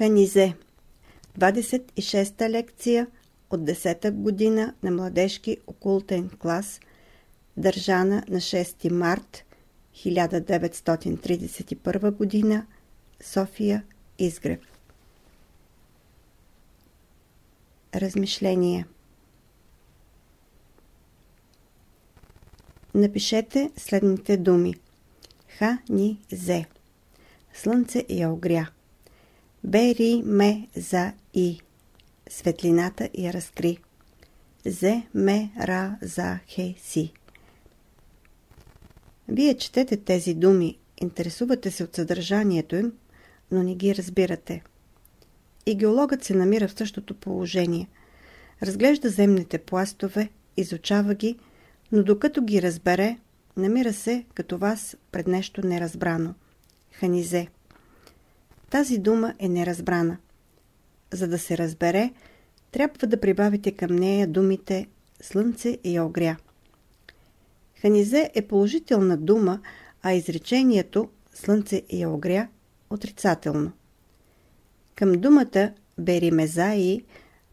Ханизе 26-та лекция от 10-та година на младежки окултен клас, държана на 6 март 1931 година, София, Изгрев. Размишление Напишете следните думи. Ха-ни-зе Слънце я огря. Бери ме за и. Светлината я разкри. Зе ме ра за хе си. Вие четете тези думи, интересувате се от съдържанието им, но не ги разбирате. И геологът се намира в същото положение. Разглежда земните пластове, изучава ги, но докато ги разбере, намира се като вас пред нещо неразбрано. Ханизе. Тази дума е неразбрана. За да се разбере, трябва да прибавите към нея думите Слънце и огря. Ханизе е положителна дума, а изречението Слънце и огря отрицателно. Към думата Беримезаи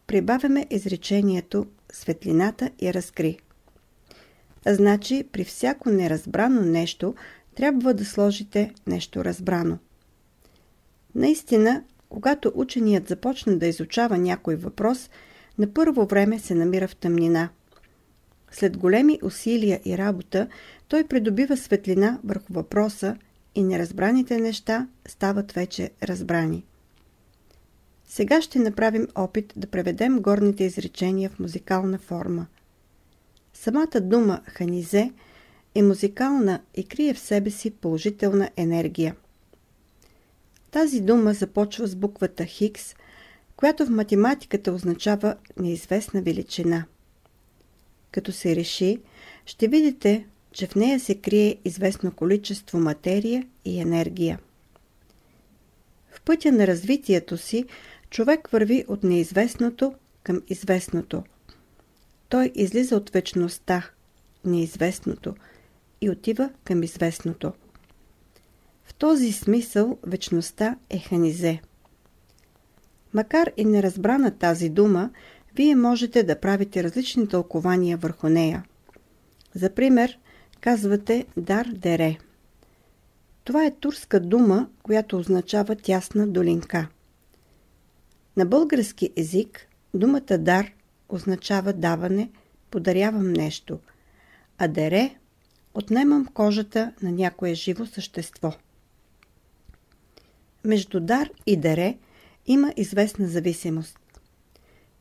прибавяме изречението Светлината и разкри. Значи при всяко неразбрано нещо трябва да сложите нещо разбрано. Наистина, когато ученият започне да изучава някой въпрос, на първо време се намира в тъмнина. След големи усилия и работа, той придобива светлина върху въпроса и неразбраните неща стават вече разбрани. Сега ще направим опит да преведем горните изречения в музикална форма. Самата дума ханизе е музикална и крие в себе си положителна енергия. Тази дума започва с буквата Хикс, която в математиката означава неизвестна величина. Като се реши, ще видите, че в нея се крие известно количество материя и енергия. В пътя на развитието си човек върви от неизвестното към известното. Той излиза от вечността, неизвестното, и отива към известното. В този смисъл вечността е ханизе. Макар и неразбрана тази дума, вие можете да правите различни тълкования върху нея. За пример, казвате дар дере. Това е турска дума, която означава тясна долинка. На български език думата дар означава даване, подарявам нещо, а дере отнемам кожата на някое живо същество. Между дар и дере има известна зависимост.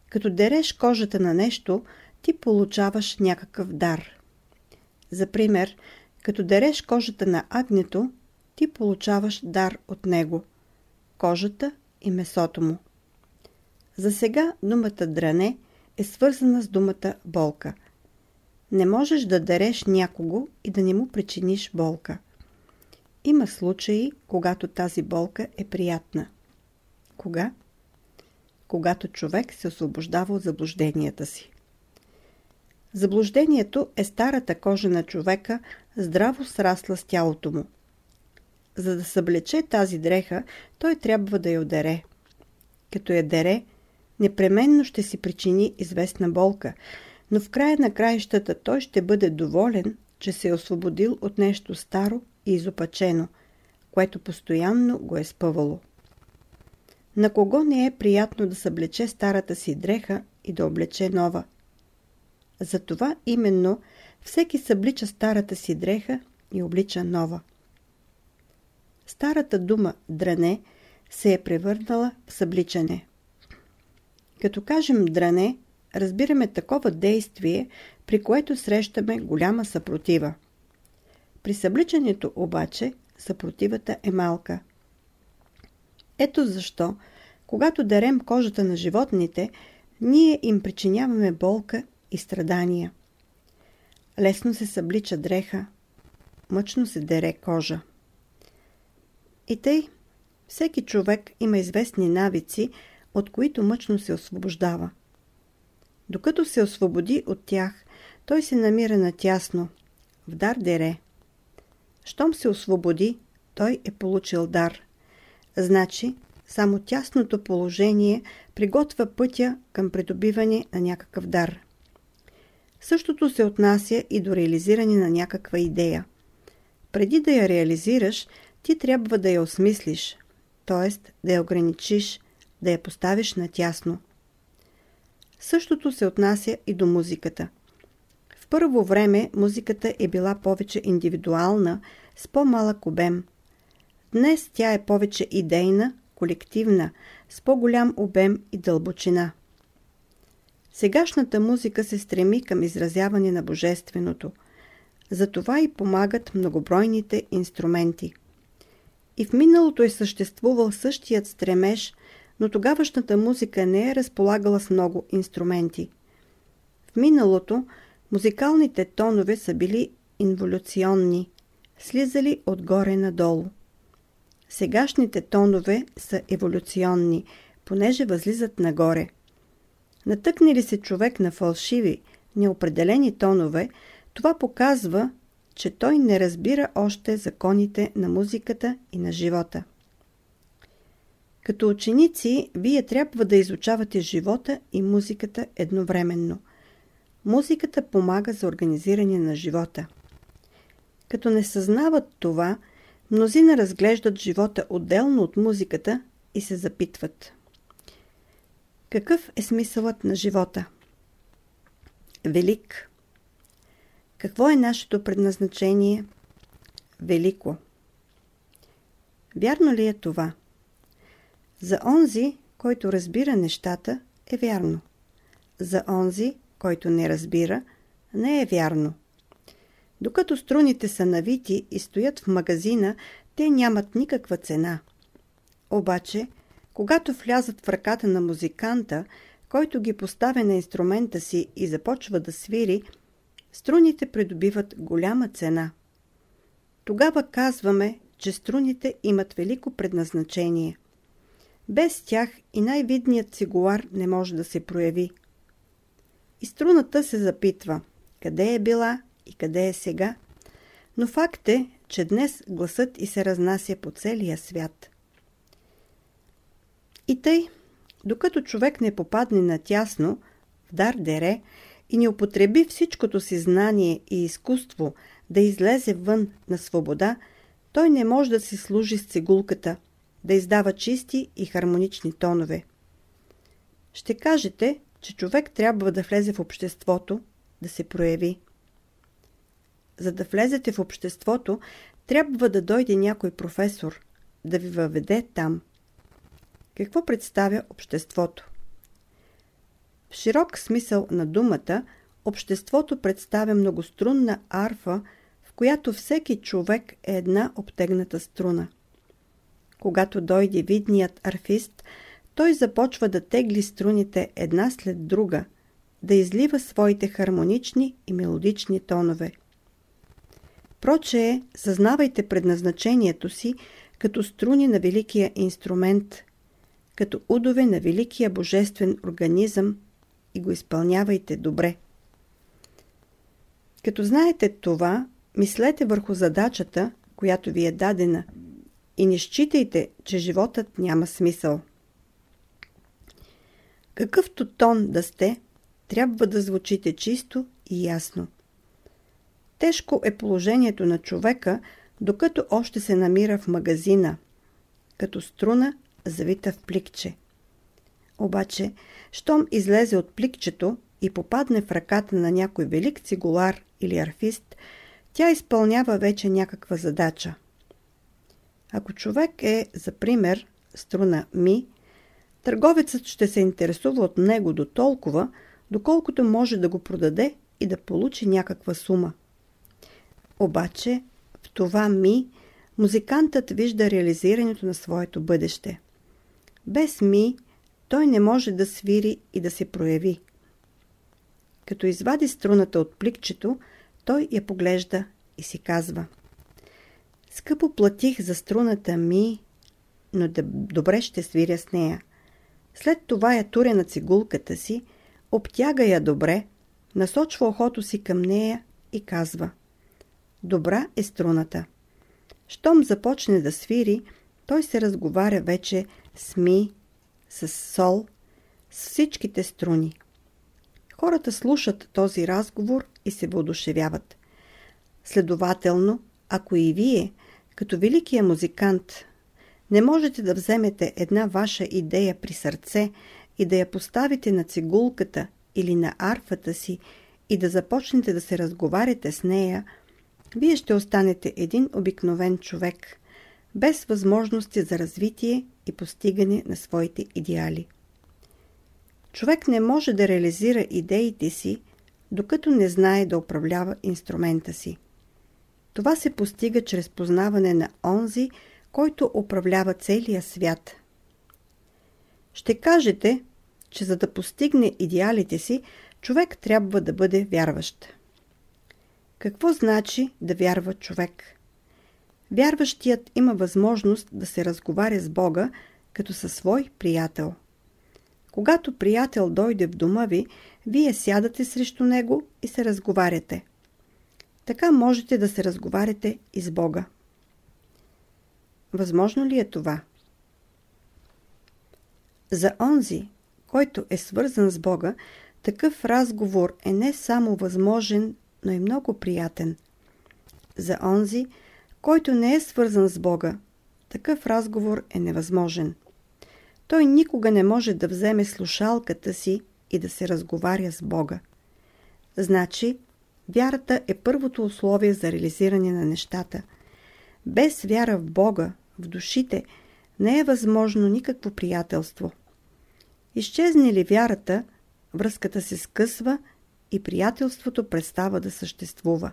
Като дереш кожата на нещо, ти получаваш някакъв дар. За пример, като дереш кожата на агнето, ти получаваш дар от него – кожата и месото му. За сега думата дране е свързана с думата болка. Не можеш да дереш някого и да не му причиниш болка. Има случаи, когато тази болка е приятна. Кога? Когато човек се освобождава от заблужденията си. Заблуждението е старата кожа на човека, здраво срасла с тялото му. За да съблече тази дреха, той трябва да я одере. Като я дере, непременно ще си причини известна болка, но в края на краищата той ще бъде доволен, че се е освободил от нещо старо и изопачено, което постоянно го е спъвало. На кого не е приятно да съблече старата си дреха и да облече нова? Затова именно всеки съблича старата си дреха и облича нова. Старата дума «дране» се е превърнала в събличане. Като кажем «дране», разбираме такова действие, при което срещаме голяма съпротива. При събличането обаче съпротивата е малка. Ето защо, когато дарем кожата на животните, ние им причиняваме болка и страдания. Лесно се съблича дреха, мъчно се дере кожа. И тъй, всеки човек има известни навици, от които мъчно се освобождава. Докато се освободи от тях, той се намира натясно, в дар дере. Щом се освободи, той е получил дар. Значи, само тясното положение приготвя пътя към придобиване на някакъв дар. Същото се отнася и до реализиране на някаква идея. Преди да я реализираш, ти трябва да я осмислиш, т.е. да я ограничиш, да я поставиш на тясно. Същото се отнася и до музиката. В първо време музиката е била повече индивидуална, с по-малък обем. Днес тя е повече идейна, колективна, с по-голям обем и дълбочина. Сегашната музика се стреми към изразяване на Божественото. Затова и помагат многобройните инструменти. И в миналото е съществувал същият стремеж, но тогавашната музика не е разполагала с много инструменти. В миналото музикалните тонове са били инволюционни, слизали отгоре надолу. Сегашните тонове са еволюционни, понеже възлизат нагоре. Натъкне ли се човек на фалшиви, неопределени тонове, това показва, че той не разбира още законите на музиката и на живота. Като ученици, вие трябва да изучавате живота и музиката едновременно. Музиката помага за организиране на живота. Като не съзнават това, мнозина разглеждат живота отделно от музиката и се запитват. Какъв е смисълът на живота? Велик. Какво е нашето предназначение? Велико. Вярно ли е това? За онзи, който разбира нещата, е вярно. За онзи, който не разбира, не е вярно. Докато струните са навити и стоят в магазина, те нямат никаква цена. Обаче, когато влязат в ръката на музиканта, който ги поставя на инструмента си и започва да свири, струните придобиват голяма цена. Тогава казваме, че струните имат велико предназначение. Без тях и най-видният цигулар не може да се прояви. И струната се запитва, къде е била и къде е сега. Но факт е, че днес гласът и се разнася по целия свят. И тъй, докато човек не попадне на тясно, в дар дере и не употреби всичкото си знание и изкуство да излезе вън на свобода, той не може да си служи с цигулката, да издава чисти и хармонични тонове. Ще кажете, че човек трябва да влезе в обществото, да се прояви. За да влезете в обществото, трябва да дойде някой професор, да ви въведе там. Какво представя обществото? В широк смисъл на думата, обществото представя многострунна арфа, в която всеки човек е една обтегната струна. Когато дойде видният арфист, той започва да тегли струните една след друга, да излива своите хармонични и мелодични тонове. Проче, съзнавайте предназначението си като струни на великия инструмент, като удове на великия божествен организъм и го изпълнявайте добре. Като знаете това, мислете върху задачата, която ви е дадена и не считайте, че животът няма смисъл. Какъвто тон да сте, трябва да звучите чисто и ясно. Тежко е положението на човека, докато още се намира в магазина, като струна завита в пликче. Обаче, щом излезе от пликчето и попадне в ръката на някой велик цигулар или арфист, тя изпълнява вече някаква задача. Ако човек е, за пример, струна ми, търговецът ще се интересува от него до толкова, доколкото може да го продаде и да получи някаква сума. Обаче в това ми музикантът вижда реализирането на своето бъдеще. Без ми той не може да свири и да се прояви. Като извади струната от пликчето, той я поглежда и си казва Скъпо платих за струната ми, но добре ще свиря с нея. След това я туря на цигулката си, обтяга я добре, насочва охото си към нея и казва Добра е струната. Щом започне да свири, той се разговаря вече с ми, с сол, с всичките струни. Хората слушат този разговор и се въодушевяват. Следователно, ако и вие, като великия музикант, не можете да вземете една ваша идея при сърце и да я поставите на цигулката или на арфата си и да започнете да се разговаряте с нея, вие ще останете един обикновен човек, без възможности за развитие и постигане на своите идеали. Човек не може да реализира идеите си, докато не знае да управлява инструмента си. Това се постига чрез познаване на онзи, който управлява целия свят. Ще кажете, че за да постигне идеалите си, човек трябва да бъде вярващ. Какво значи да вярва човек? Вярващият има възможност да се разговаря с Бога като със свой приятел. Когато приятел дойде в дома ви, вие сядате срещу него и се разговаряте. Така можете да се разговаряте и с Бога. Възможно ли е това? За онзи, който е свързан с Бога, такъв разговор е не само възможен, но и много приятен. За онзи, който не е свързан с Бога, такъв разговор е невъзможен. Той никога не може да вземе слушалката си и да се разговаря с Бога. Значи, вярата е първото условие за реализиране на нещата. Без вяра в Бога, в душите, не е възможно никакво приятелство. Изчезне ли вярата, връзката се скъсва и приятелството престава да съществува.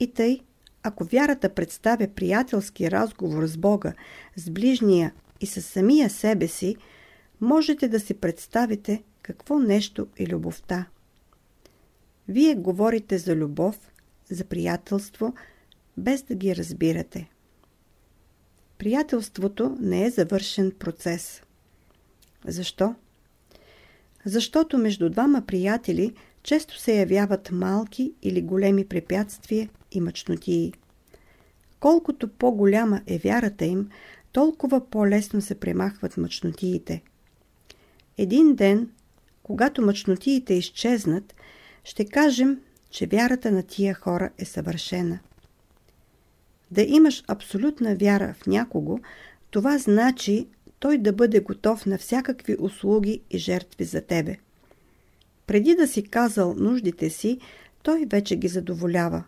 И тъй, ако вярата представя приятелски разговор с Бога, с ближния и с самия себе си, можете да си представите какво нещо е любовта. Вие говорите за любов, за приятелство, без да ги разбирате. Приятелството не е завършен процес. Защо? Защото между двама приятели често се явяват малки или големи препятствия и мъчнотии. Колкото по-голяма е вярата им, толкова по-лесно се премахват мъчнотиите. Един ден, когато мъчнотиите изчезнат, ще кажем, че вярата на тия хора е съвършена. Да имаш абсолютна вяра в някого, това значи той да бъде готов на всякакви услуги и жертви за тебе. Преди да си казал нуждите си, той вече ги задоволява.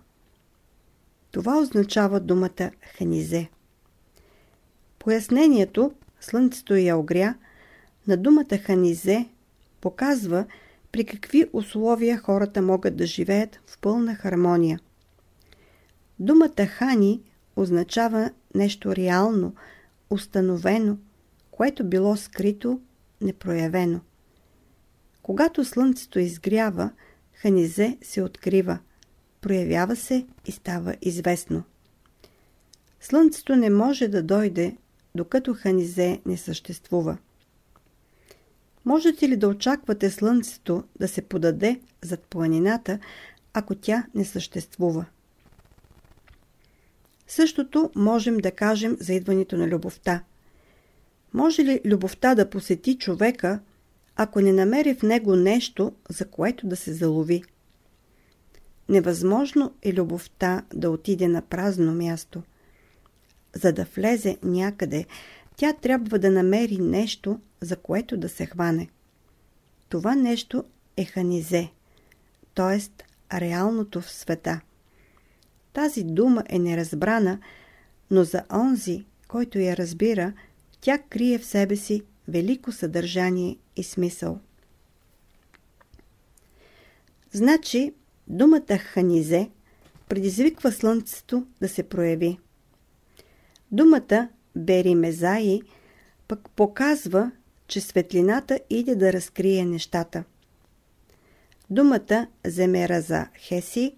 Това означава думата ханизе. Пояснението «Слънцето я огря» на думата ханизе показва при какви условия хората могат да живеят в пълна хармония. Думата хани означава нещо реално, установено, което било скрито, непроявено. Когато слънцето изгрява, ханизе се открива, проявява се и става известно. Слънцето не може да дойде, докато ханизе не съществува. Можете ли да очаквате слънцето да се подаде зад планината, ако тя не съществува? Същото можем да кажем за идването на любовта. Може ли любовта да посети човека, ако не намери в него нещо, за което да се залови? Невъзможно е любовта да отиде на празно място. За да влезе някъде, тя трябва да намери нещо, за което да се хване. Това нещо е ханизе, т.е. реалното в света. Тази дума е неразбрана, но за онзи, който я разбира, тя крие в себе си велико съдържание и смисъл. Значи, думата ханизе предизвиква слънцето да се прояви. Думата беримезаи пък показва, че светлината иде да разкрие нещата. Думата земераза хеси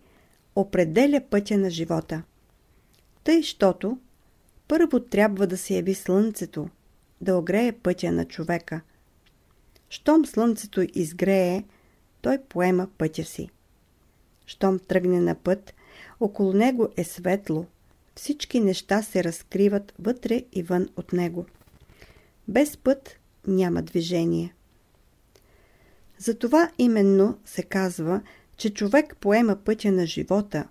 определя пътя на живота. Тъй, щото първо трябва да се яви слънцето, да огрее пътя на човека. Щом слънцето изгрее, той поема пътя си. Щом тръгне на път, около него е светло, всички неща се разкриват вътре и вън от него. Без път няма движение. Затова именно се казва, че човек поема пътя на живота,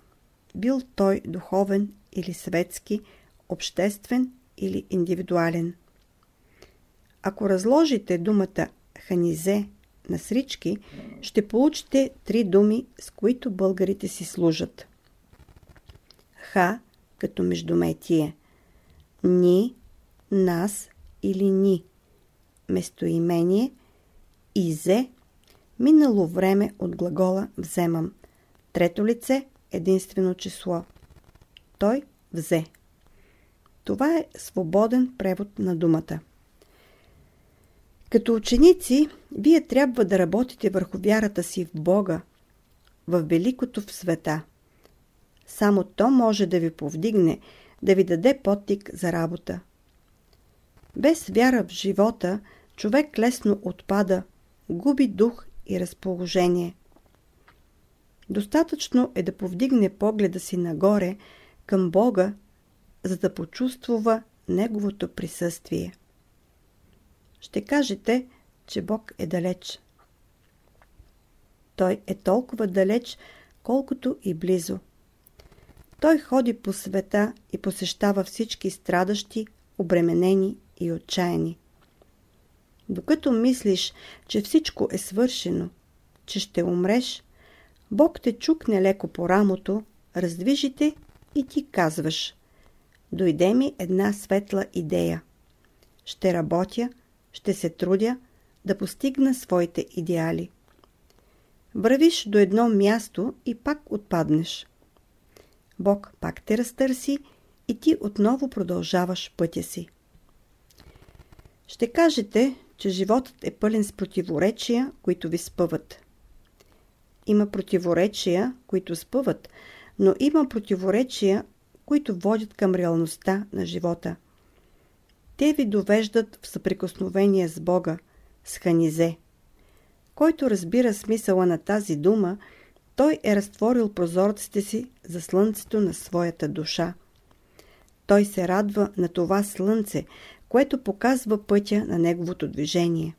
бил той духовен или светски, обществен или индивидуален. Ако разложите думата ханизе на срички, ще получите три думи, с които българите си служат. Ха като междуметие. Ни, нас или ни. Местоимение. Изе. Минало време от глагола вземам. Трето лице единствено число. Той взе. Това е свободен превод на думата. Като ученици, вие трябва да работите върху вярата си в Бога, в великото в света. Само то може да ви повдигне, да ви даде подтик за работа. Без вяра в живота, човек лесно отпада, губи дух и разположение. Достатъчно е да повдигне погледа си нагоре, към Бога, за да почувствува Неговото присъствие. Ще кажете, че Бог е далеч. Той е толкова далеч, колкото и близо. Той ходи по света и посещава всички страдащи, обременени и отчаяни. Докато мислиш, че всичко е свършено, че ще умреш, Бог те чукне леко по рамото, раздвижите и ти казваш Дойде ми една светла идея. Ще работя, ще се трудя да постигна своите идеали. Вървиш до едно място и пак отпаднеш. Бог пак те разтърси и ти отново продължаваш пътя си. Ще кажете, че животът е пълен с противоречия, които ви спъват. Има противоречия, които спъват, но има противоречия, които водят към реалността на живота. Те ви довеждат в съприкосновение с Бога, с Ханизе. Който разбира смисъла на тази дума, той е разтворил прозорците си за слънцето на своята душа. Той се радва на това слънце, което показва пътя на неговото движение.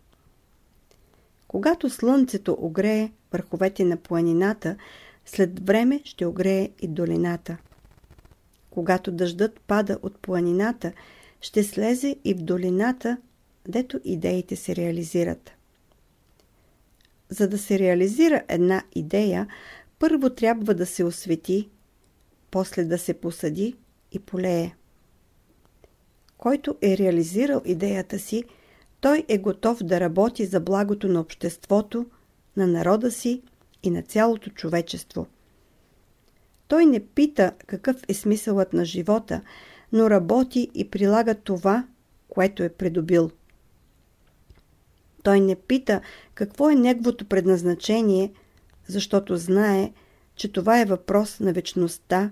Когато слънцето огрее върховете на планината, след време ще огрее и долината. Когато дъждът пада от планината, ще слезе и в долината, дето идеите се реализират. За да се реализира една идея, първо трябва да се освети, после да се посади и полее. Който е реализирал идеята си, той е готов да работи за благото на обществото, на народа си и на цялото човечество. Той не пита какъв е смисълът на живота, но работи и прилага това, което е придобил. Той не пита какво е неговото предназначение, защото знае, че това е въпрос на вечността,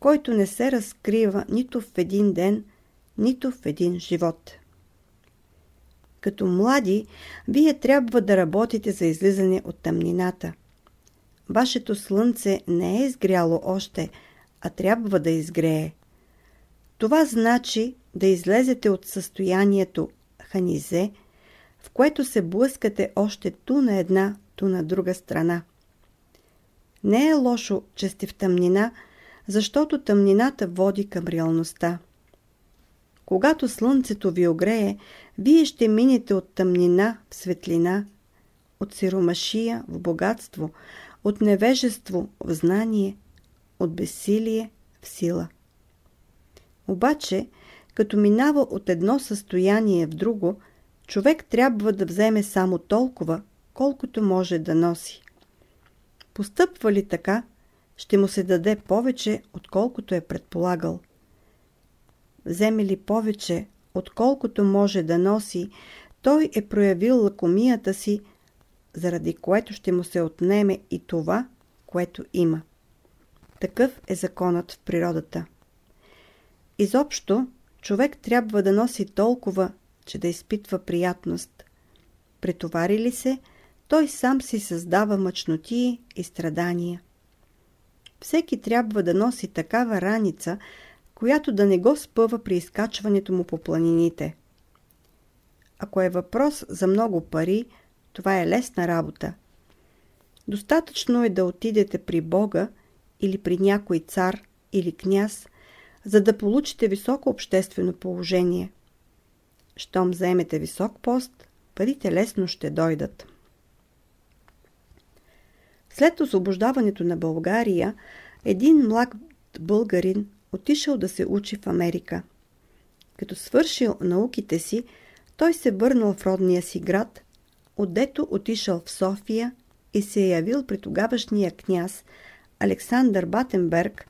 който не се разкрива нито в един ден, нито в един живот. Като млади, вие трябва да работите за излизане от тъмнината. Вашето слънце не е изгряло още, а трябва да изгрее. Това значи да излезете от състоянието ханизе, в което се блъскате още ту на една, ту на друга страна. Не е лошо, че сте в тъмнина, защото тъмнината води към реалността. Когато слънцето ви огрее, вие ще минете от тъмнина в светлина, от сиромашия в богатство, от невежество в знание, от безсилие в сила. Обаче, като минава от едно състояние в друго, човек трябва да вземе само толкова, колкото може да носи. Постъпва ли така, ще му се даде повече, отколкото е предполагал. Вземе ли повече, отколкото може да носи, той е проявил лакомията си, заради което ще му се отнеме и това, което има. Такъв е законът в природата. Изобщо, човек трябва да носи толкова, че да изпитва приятност. Претовари ли се, той сам си създава мъчноти и страдания. Всеки трябва да носи такава раница, която да не го спъва при изкачването му по планините. Ако е въпрос за много пари, това е лесна работа. Достатъчно е да отидете при Бога или при някой цар или княз, за да получите високо обществено положение. Щом заемете висок пост, парите лесно ще дойдат. След освобождаването на България, един млад българин отишъл да се учи в Америка. Като свършил науките си, той се върнал в родния си град, отдето отишъл в София и се е явил при тогавашния княз Александър Батенберг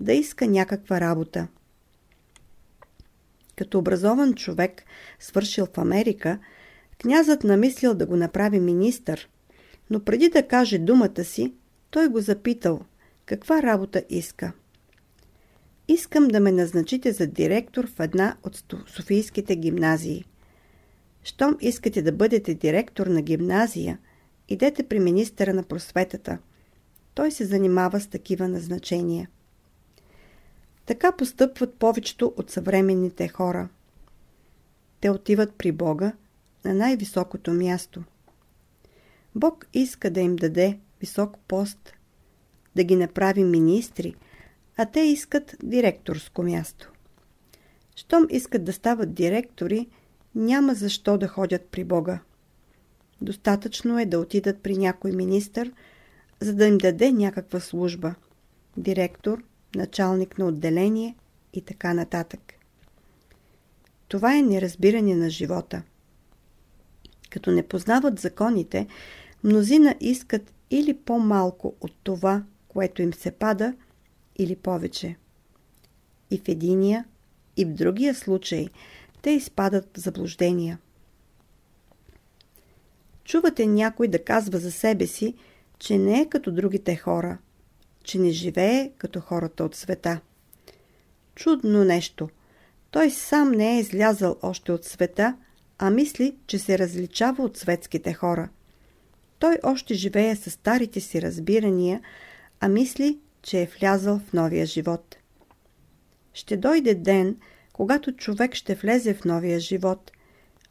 да иска някаква работа. Като образован човек, свършил в Америка, князът намислил да го направи министър, но преди да каже думата си, той го запитал каква работа иска. Искам да ме назначите за директор в една от Софийските гимназии. Щом искате да бъдете директор на гимназия, идете при министъра на просветата. Той се занимава с такива назначения. Така постъпват повечето от съвременните хора. Те отиват при Бога на най-високото място. Бог иска да им даде висок пост, да ги направи министри, а те искат директорско място. Щом искат да стават директори, няма защо да ходят при Бога. Достатъчно е да отидат при някой министър, за да им даде някаква служба. Директор, началник на отделение и така нататък. Това е неразбиране на живота. Като не познават законите, мнозина искат или по-малко от това, което им се пада, или повече. И в единия, и в другия случай те изпадат в заблуждения. Чувате някой да казва за себе си, че не е като другите хора, че не живее като хората от света. Чудно нещо. Той сам не е излязъл още от света, а мисли, че се различава от светските хора. Той още живее с старите си разбирания, а мисли, че е влязъл в новия живот. Ще дойде ден, когато човек ще влезе в новия живот,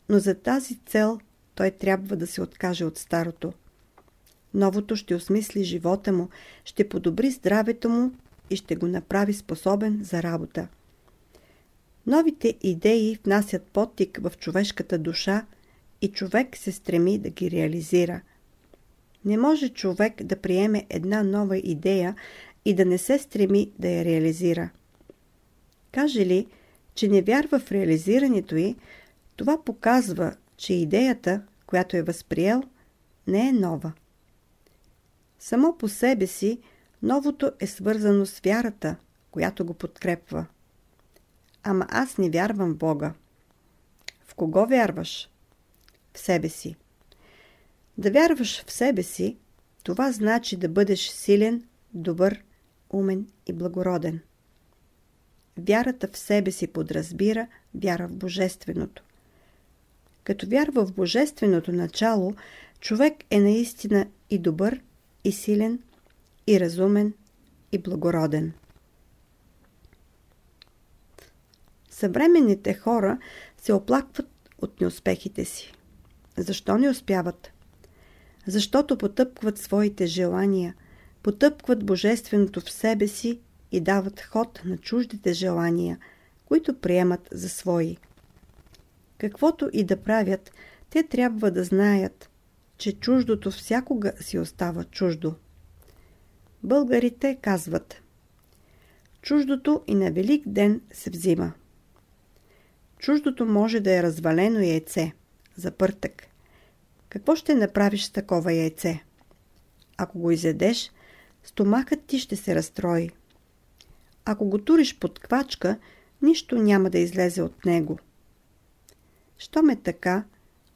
но за тази цел той трябва да се откаже от старото. Новото ще осмисли живота му, ще подобри здравето му и ще го направи способен за работа. Новите идеи внасят потик в човешката душа и човек се стреми да ги реализира. Не може човек да приеме една нова идея и да не се стреми да я реализира. Каже ли, че не вярва в реализирането й, това показва, че идеята, която е възприел, не е нова. Само по себе си новото е свързано с вярата, която го подкрепва. Ама аз не вярвам в Бога. В кого вярваш? В себе си. Да вярваш в себе си, това значи да бъдеш силен, добър, умен и благороден. Вярата в себе си подразбира вяра в Божественото. Като вярва в Божественото начало, човек е наистина и добър, и силен, и разумен, и благороден. Съвременните хора се оплакват от неуспехите си. Защо не успяват? Защото потъпкват своите желания, потъпкват божественото в себе си и дават ход на чуждите желания, които приемат за свои. Каквото и да правят, те трябва да знаят, че чуждото всякога си остава чуждо. Българите казват Чуждото и на велик ден се взима. Чуждото може да е развалено яйце, запъртък. Какво ще направиш с такова яйце? Ако го изедеш, стомахът ти ще се разстрои. Ако го туриш под квачка, нищо няма да излезе от него. Щом е така,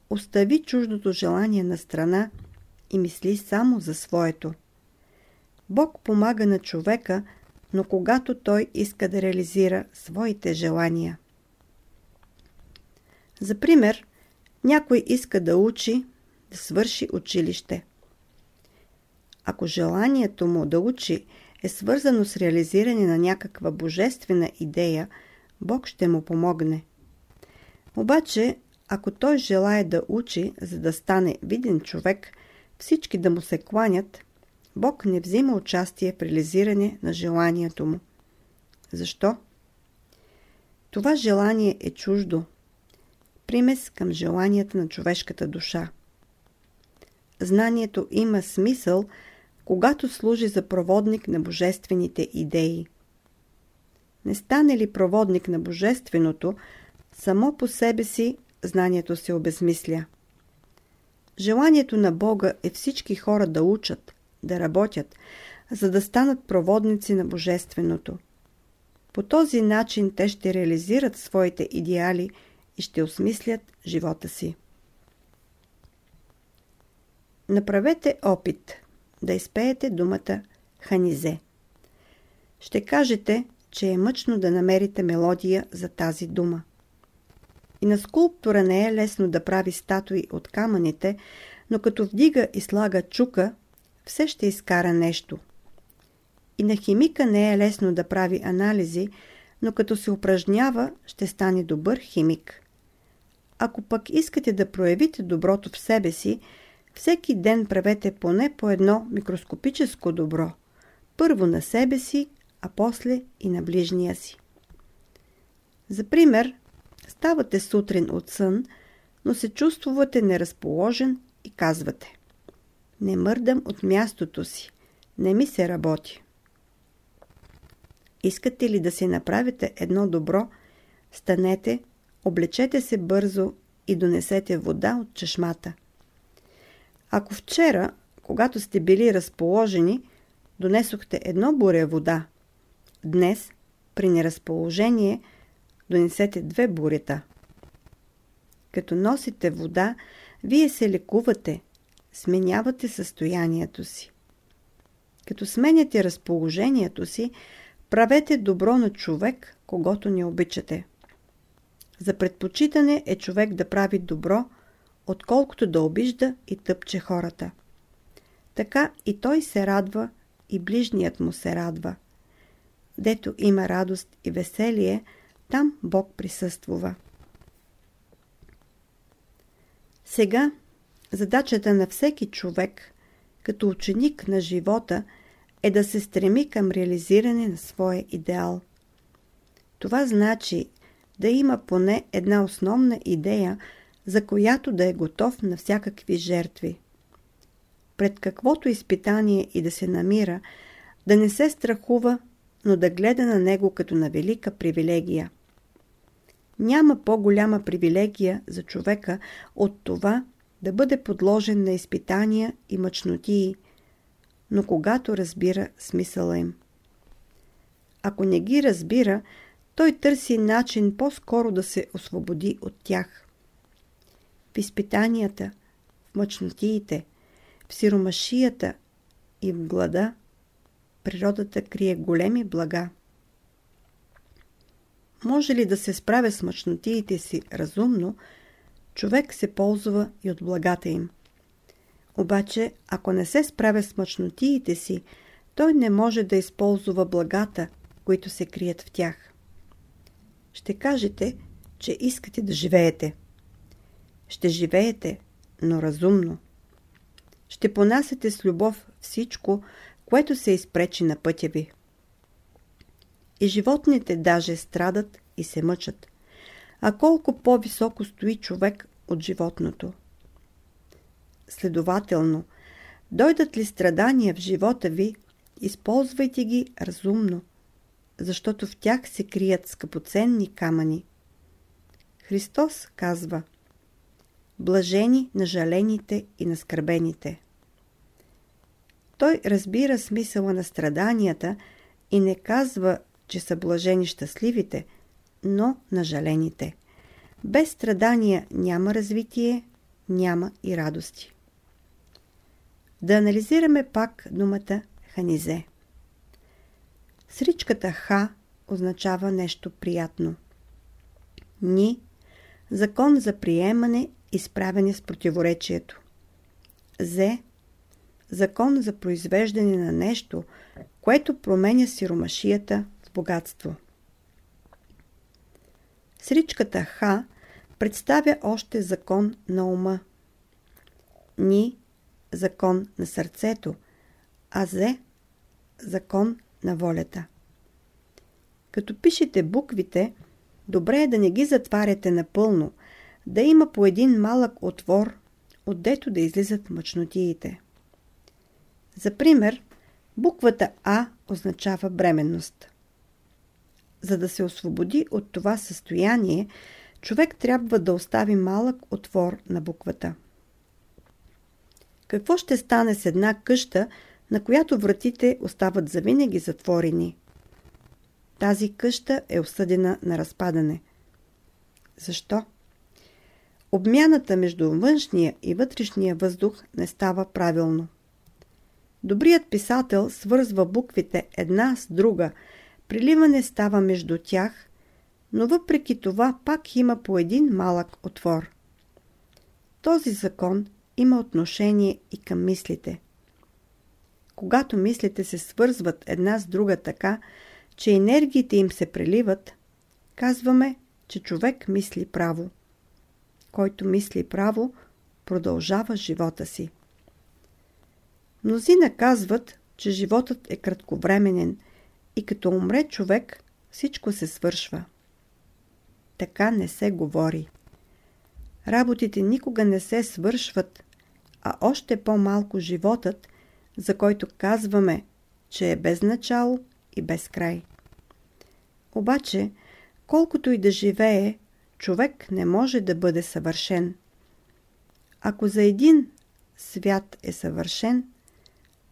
остави чуждото желание на страна и мисли само за своето. Бог помага на човека, но когато той иска да реализира своите желания. За пример, някой иска да учи, да свърши училище. Ако желанието му да учи е свързано с реализиране на някаква божествена идея, Бог ще му помогне. Обаче, ако той желая да учи, за да стане виден човек, всички да му се кланят, Бог не взима участие в реализиране на желанието му. Защо? Това желание е чуждо. Примес към желанията на човешката душа. Знанието има смисъл, когато служи за проводник на божествените идеи. Не стане ли проводник на божественото, само по себе си знанието се обезмисля. Желанието на Бога е всички хора да учат, да работят, за да станат проводници на Божественото. По този начин те ще реализират своите идеали и ще осмислят живота си. Направете опит да изпеете думата Ханизе. Ще кажете, че е мъчно да намерите мелодия за тази дума. И на скулптура не е лесно да прави статуи от камъните, но като вдига и слага чука, все ще изкара нещо. И на химика не е лесно да прави анализи, но като се упражнява, ще стане добър химик. Ако пък искате да проявите доброто в себе си, всеки ден правете поне по едно микроскопическо добро. Първо на себе си, а после и на ближния си. За пример, ставате сутрин от сън, но се чувствувате неразположен и казвате Не мърдам от мястото си, не ми се работи. Искате ли да си направите едно добро, станете, облечете се бързо и донесете вода от чешмата. Ако вчера, когато сте били разположени, донесохте едно буре вода, днес, при неразположение, донесете две бурета. Като носите вода, вие се лекувате, сменявате състоянието си. Като сменяте разположението си, правете добро на човек, когато не обичате. За предпочитане е човек да прави добро, отколкото да обижда и тъпче хората. Така и той се радва, и ближният му се радва. Дето има радост и веселие, там Бог присъствува. Сега задачата на всеки човек, като ученик на живота, е да се стреми към реализиране на своя идеал. Това значи да има поне една основна идея, за която да е готов на всякакви жертви. Пред каквото изпитание и да се намира, да не се страхува, но да гледа на него като на велика привилегия. Няма по-голяма привилегия за човека от това да бъде подложен на изпитания и мъчнотии, но когато разбира смисъла им. Ако не ги разбира, той търси начин по-скоро да се освободи от тях. В изпитанията, в мъчнотиите, в сиромашията и в глада, природата крие големи блага. Може ли да се справя с мъчнотиите си разумно, човек се ползва и от благата им. Обаче, ако не се справя с мъчнотиите си, той не може да използва благата, които се крият в тях. Ще кажете, че искате да живеете. Ще живеете, но разумно. Ще понасете с любов всичко, което се изпречи на пътя ви. И животните даже страдат и се мъчат. А колко по-високо стои човек от животното? Следователно, дойдат ли страдания в живота ви, използвайте ги разумно – защото в тях се крият скъпоценни камъни. Христос казва Блажени на жалените и на скърбените. Той разбира смисъла на страданията и не казва, че са блажени щастливите, но на жалените. Без страдания няма развитие, няма и радости. Да анализираме пак думата Ханизе. Сричката Х означава нещо приятно. Ни – закон за приемане и с противоречието. Зе – закон за произвеждане на нещо, което променя сиромашията в богатство. Сричката Х представя още закон на ума. Ни – закон на сърцето, а Зе – закон на волята. Като пишете буквите, добре е да не ги затваряте напълно, да има по един малък отвор, отдето да излизат мъчнотиите. За пример, буквата А означава бременност. За да се освободи от това състояние, човек трябва да остави малък отвор на буквата. Какво ще стане с една къща, на която вратите остават завинаги затворени? Тази къща е осъдена на разпадане. Защо? Обмяната между външния и вътрешния въздух не става правилно. Добрият писател свързва буквите една с друга, приливане става между тях, но въпреки това пак има по един малък отвор. Този закон има отношение и към мислите. Когато мислите се свързват една с друга така, че енергиите им се преливат, казваме, че човек мисли право. Който мисли право, продължава живота си. Мнозина казват, че животът е кратковременен и като умре човек, всичко се свършва. Така не се говори. Работите никога не се свършват, а още по-малко животът, за който казваме, че е без начало и без край. Обаче, колкото и да живее, човек не може да бъде съвършен. Ако за един свят е съвършен,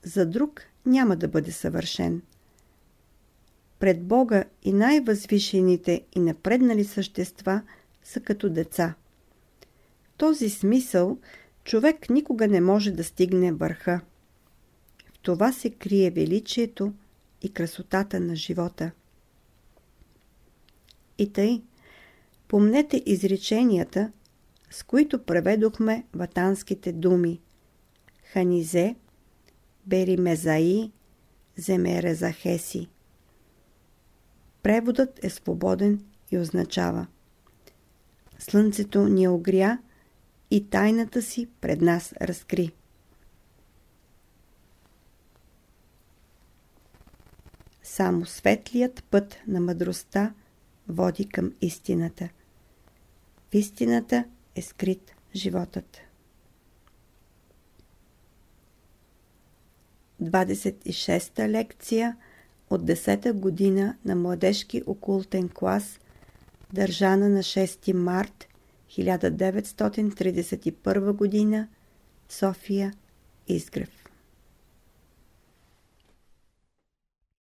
за друг няма да бъде съвършен. Пред Бога и най-възвишените и напреднали същества са като деца. В този смисъл човек никога не може да стигне върха. В това се крие величието и красотата на живота. И тъй, помнете изреченията, с които преведохме ватанските думи. Ханизе – Беримезаи, Земерезахеси. Преводът е свободен и означава Слънцето ни огря и тайната си пред нас разкри. Само светлият път на мъдростта води към истината. В истината е скрит животът. 26-та лекция от 10-та година на младежки окултен клас, държана на 6 март 1931 година, София, Изгрев.